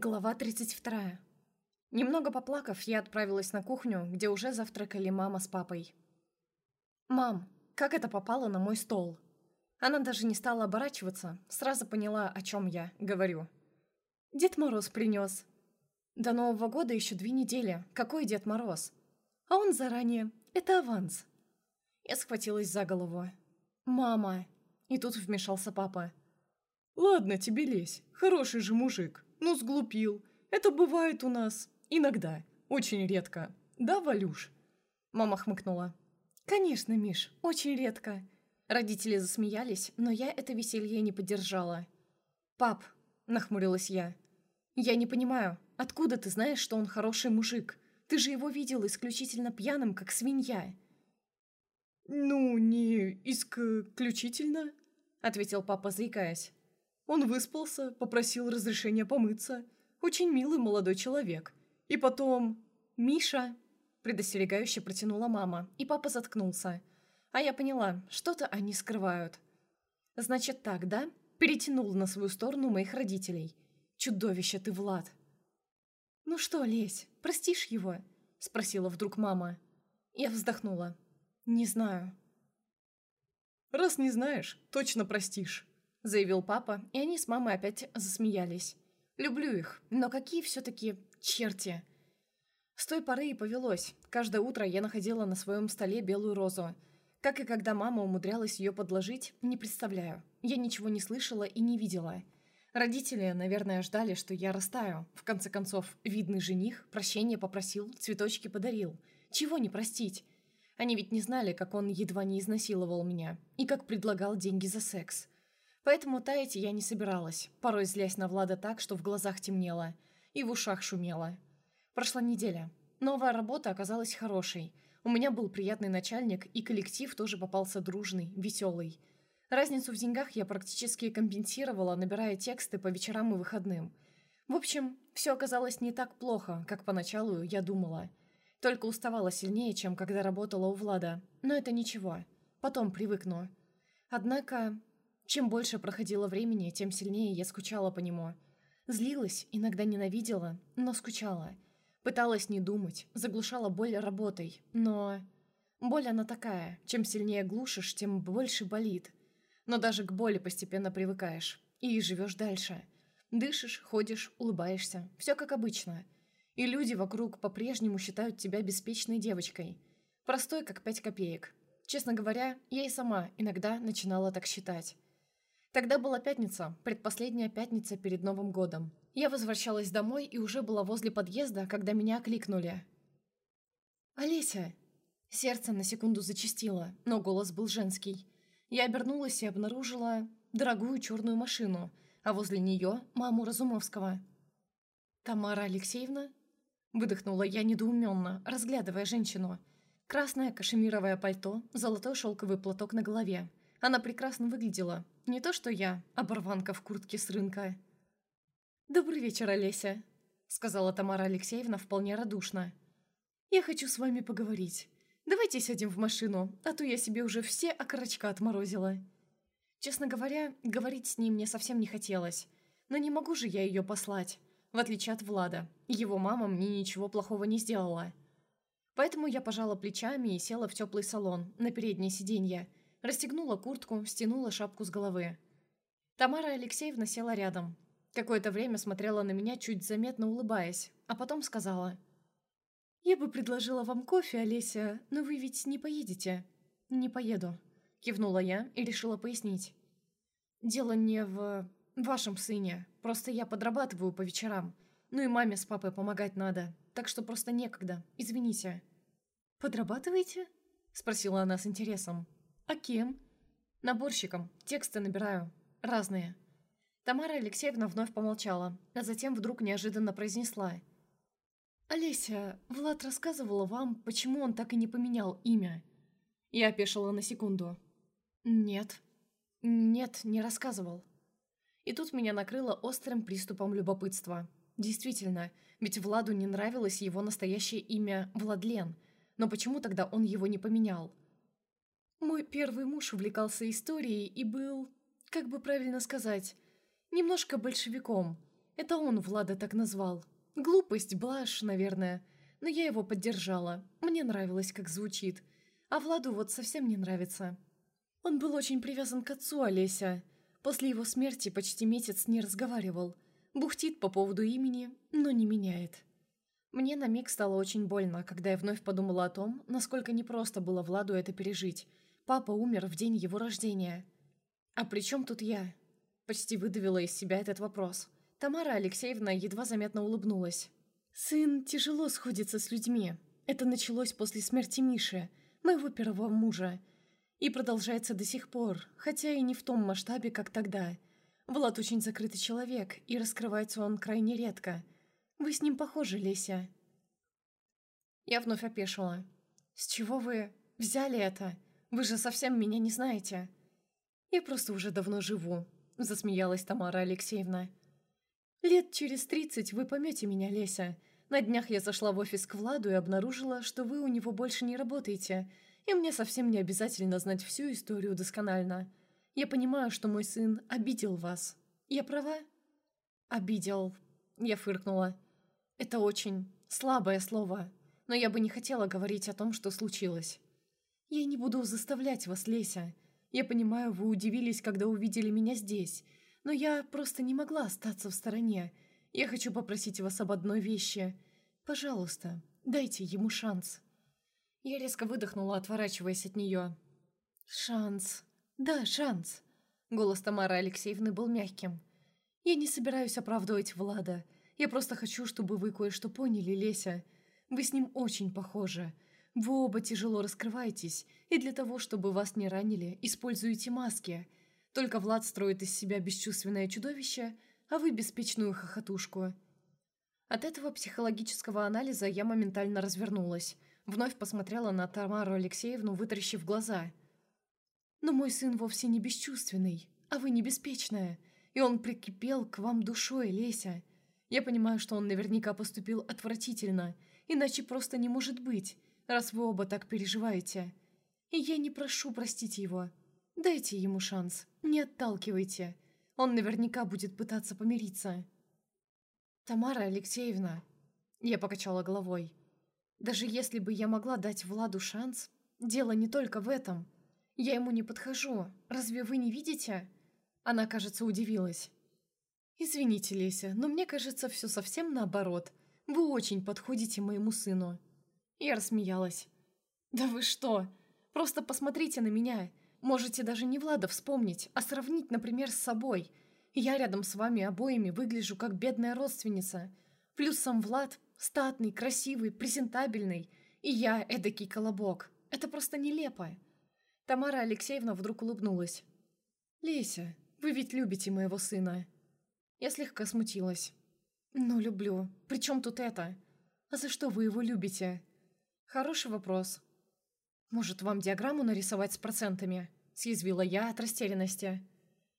Глава 32. Немного поплакав, я отправилась на кухню, где уже завтракали мама с папой. «Мам, как это попало на мой стол?» Она даже не стала оборачиваться, сразу поняла, о чем я говорю. «Дед Мороз принес». «До Нового года еще две недели. Какой Дед Мороз?» «А он заранее. Это аванс». Я схватилась за голову. «Мама!» И тут вмешался папа. «Ладно тебе лезь. Хороший же мужик. Ну, сглупил. Это бывает у нас. Иногда. Очень редко. Да, Валюш?» Мама хмыкнула. «Конечно, Миш, очень редко». Родители засмеялись, но я это веселье не поддержала. «Пап», — нахмурилась я, — «я не понимаю, откуда ты знаешь, что он хороший мужик? Ты же его видел исключительно пьяным, как свинья». «Ну, не исключительно», — ответил папа, заикаясь. Он выспался, попросил разрешения помыться. Очень милый молодой человек. И потом... «Миша!» – предостерегающе протянула мама, и папа заткнулся. А я поняла, что-то они скрывают. «Значит так, да?» Перетянул на свою сторону моих родителей. «Чудовище ты, Влад!» «Ну что, Лесь, простишь его?» – спросила вдруг мама. Я вздохнула. «Не знаю». «Раз не знаешь, точно простишь», — заявил папа, и они с мамой опять засмеялись. «Люблю их, но какие все-таки черти!» С той поры и повелось. Каждое утро я находила на своем столе белую розу. Как и когда мама умудрялась ее подложить, не представляю. Я ничего не слышала и не видела. Родители, наверное, ждали, что я растаю. В конце концов, видный жених прощения попросил, цветочки подарил. Чего не простить? Они ведь не знали, как он едва не изнасиловал меня и как предлагал деньги за секс. Поэтому таять я не собиралась, порой злясь на Влада так, что в глазах темнело и в ушах шумело. Прошла неделя. Новая работа оказалась хорошей. У меня был приятный начальник, и коллектив тоже попался дружный, веселый. Разницу в деньгах я практически компенсировала, набирая тексты по вечерам и выходным. В общем, все оказалось не так плохо, как поначалу я думала. Только уставала сильнее, чем когда работала у Влада. Но это ничего. Потом привыкну. Однако чем больше проходило времени, тем сильнее я скучала по нему. Злилась, иногда ненавидела, но скучала. Пыталась не думать, заглушала боль работой, но... Боль она такая, чем сильнее глушишь, тем больше болит. Но даже к боли постепенно привыкаешь и живешь дальше. Дышишь, ходишь, улыбаешься, все как обычно. И люди вокруг по-прежнему считают тебя беспечной девочкой. Простой, как пять копеек. Честно говоря, я и сама иногда начинала так считать. Тогда была пятница, предпоследняя пятница перед Новым годом. Я возвращалась домой и уже была возле подъезда, когда меня окликнули. «Олеся!» Сердце на секунду зачастило, но голос был женский. Я обернулась и обнаружила дорогую черную машину, а возле нее маму Разумовского. «Тамара Алексеевна?» Выдохнула я недоуменно, разглядывая женщину. Красное кашемировое пальто, золотой шелковый платок на голове. Она прекрасно выглядела. Не то что я, оборванка в куртке с рынка. «Добрый вечер, Олеся», — сказала Тамара Алексеевна вполне радушно. «Я хочу с вами поговорить. Давайте сядем в машину, а то я себе уже все окорочка отморозила». Честно говоря, говорить с ней мне совсем не хотелось. Но не могу же я ее послать. В отличие от Влада, его мама мне ничего плохого не сделала. Поэтому я пожала плечами и села в теплый салон, на переднее сиденье, расстегнула куртку, стянула шапку с головы. Тамара Алексеевна села рядом. Какое-то время смотрела на меня, чуть заметно улыбаясь, а потом сказала. «Я бы предложила вам кофе, Олеся, но вы ведь не поедете». «Не поеду», — кивнула я и решила пояснить. «Дело не в вашем сыне, просто я подрабатываю по вечерам. Ну и маме с папой помогать надо, так что просто некогда, извините». «Подрабатываете?» — спросила она с интересом. «А кем?» «Наборщиком. Тексты набираю. Разные». Тамара Алексеевна вновь помолчала, а затем вдруг неожиданно произнесла. «Олеся, Влад рассказывала вам, почему он так и не поменял имя?» Я опешила на секунду. «Нет. Нет, не рассказывал». И тут меня накрыло острым приступом любопытства. Действительно, ведь Владу не нравилось его настоящее имя Владлен, но почему тогда он его не поменял? Мой первый муж увлекался историей и был, как бы правильно сказать, немножко большевиком. Это он Влада так назвал. Глупость, блажь, наверное. Но я его поддержала. Мне нравилось, как звучит. А Владу вот совсем не нравится. Он был очень привязан к отцу Олеся. После его смерти почти месяц не разговаривал. Бухтит по поводу имени, но не меняет. Мне на миг стало очень больно, когда я вновь подумала о том, насколько непросто было Владу это пережить. Папа умер в день его рождения. А при чем тут я? Почти выдавила из себя этот вопрос. Тамара Алексеевна едва заметно улыбнулась. «Сын тяжело сходится с людьми. Это началось после смерти Миши, моего первого мужа. И продолжается до сих пор, хотя и не в том масштабе, как тогда. Влад очень закрытый человек, и раскрывается он крайне редко. Вы с ним похожи, Леся». Я вновь опешила. «С чего вы взяли это? Вы же совсем меня не знаете». «Я просто уже давно живу», — засмеялась Тамара Алексеевна. «Лет через тридцать вы поймете меня, Леся. На днях я зашла в офис к Владу и обнаружила, что вы у него больше не работаете, и мне совсем не обязательно знать всю историю досконально. Я понимаю, что мой сын обидел вас. Я права?» «Обидел», — я фыркнула. «Это очень слабое слово, но я бы не хотела говорить о том, что случилось. Я не буду заставлять вас, Леся. Я понимаю, вы удивились, когда увидели меня здесь, но я просто не могла остаться в стороне. Я хочу попросить вас об одной вещи. Пожалуйста, дайте ему шанс». Я резко выдохнула, отворачиваясь от нее. «Шанс. Да, шанс». Голос Тамары Алексеевны был мягким. «Я не собираюсь оправдывать Влада. Я просто хочу, чтобы вы кое-что поняли, Леся. Вы с ним очень похожи. Вы оба тяжело раскрываетесь, и для того, чтобы вас не ранили, используете маски. Только Влад строит из себя бесчувственное чудовище, а вы беспечную хохотушку. От этого психологического анализа я моментально развернулась. Вновь посмотрела на Тамару Алексеевну, вытаращив глаза. «Но мой сын вовсе не бесчувственный, а вы не беспечная, и он прикипел к вам душой, Леся. Я понимаю, что он наверняка поступил отвратительно, иначе просто не может быть, раз вы оба так переживаете. Я не прошу простить его. Дайте ему шанс, не отталкивайте. Он наверняка будет пытаться помириться. Тамара Алексеевна, я покачала головой. Даже если бы я могла дать Владу шанс, дело не только в этом. Я ему не подхожу. Разве вы не видите? Она, кажется, удивилась. «Извините, Леся, но мне кажется, все совсем наоборот. Вы очень подходите моему сыну». Я рассмеялась. «Да вы что? Просто посмотрите на меня. Можете даже не Влада вспомнить, а сравнить, например, с собой. Я рядом с вами обоими выгляжу как бедная родственница. Плюс сам Влад статный, красивый, презентабельный. И я эдакий колобок. Это просто нелепо. Тамара Алексеевна вдруг улыбнулась. «Леся, вы ведь любите моего сына». Я слегка смутилась. «Ну, люблю. При чем тут это? А за что вы его любите?» «Хороший вопрос. «Может, вам диаграмму нарисовать с процентами?» – съязвила я от растерянности.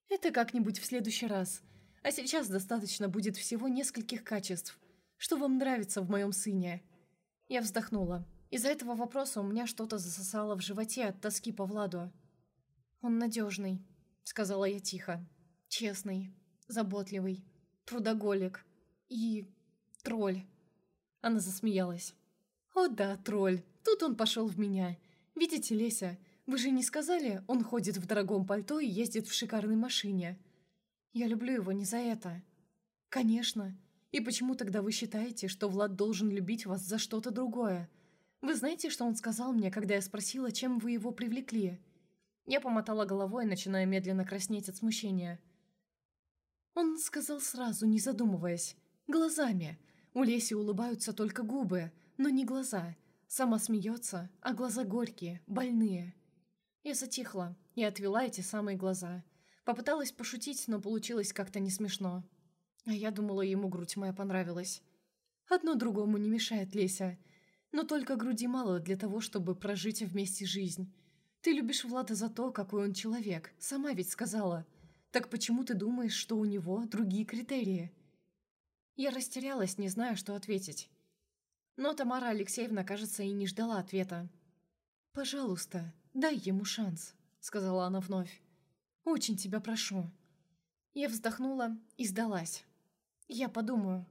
«Это как-нибудь в следующий раз. А сейчас достаточно будет всего нескольких качеств. Что вам нравится в моем сыне?» Я вздохнула. Из-за этого вопроса у меня что-то засосало в животе от тоски по Владу. «Он надежный», — сказала я тихо. «Честный, заботливый, трудоголик и... тролль». Она засмеялась. «О да, тролль, тут он пошел в меня. «Видите, Леся, вы же не сказали, он ходит в дорогом пальто и ездит в шикарной машине. Я люблю его не за это». «Конечно. И почему тогда вы считаете, что Влад должен любить вас за что-то другое? Вы знаете, что он сказал мне, когда я спросила, чем вы его привлекли?» Я помотала головой, начиная медленно краснеть от смущения. Он сказал сразу, не задумываясь. Глазами. У Леси улыбаются только губы, но не глаза. Сама смеется, а глаза горькие, больные. Я затихла и отвела эти самые глаза. Попыталась пошутить, но получилось как-то не смешно. А я думала, ему грудь моя понравилась. Одно другому не мешает, Леся. Но только груди мало для того, чтобы прожить вместе жизнь. Ты любишь Влада за то, какой он человек. Сама ведь сказала. Так почему ты думаешь, что у него другие критерии? Я растерялась, не зная, что ответить. Но Тамара Алексеевна, кажется, и не ждала ответа. «Пожалуйста, дай ему шанс», — сказала она вновь. «Очень тебя прошу». Я вздохнула и сдалась. Я подумаю.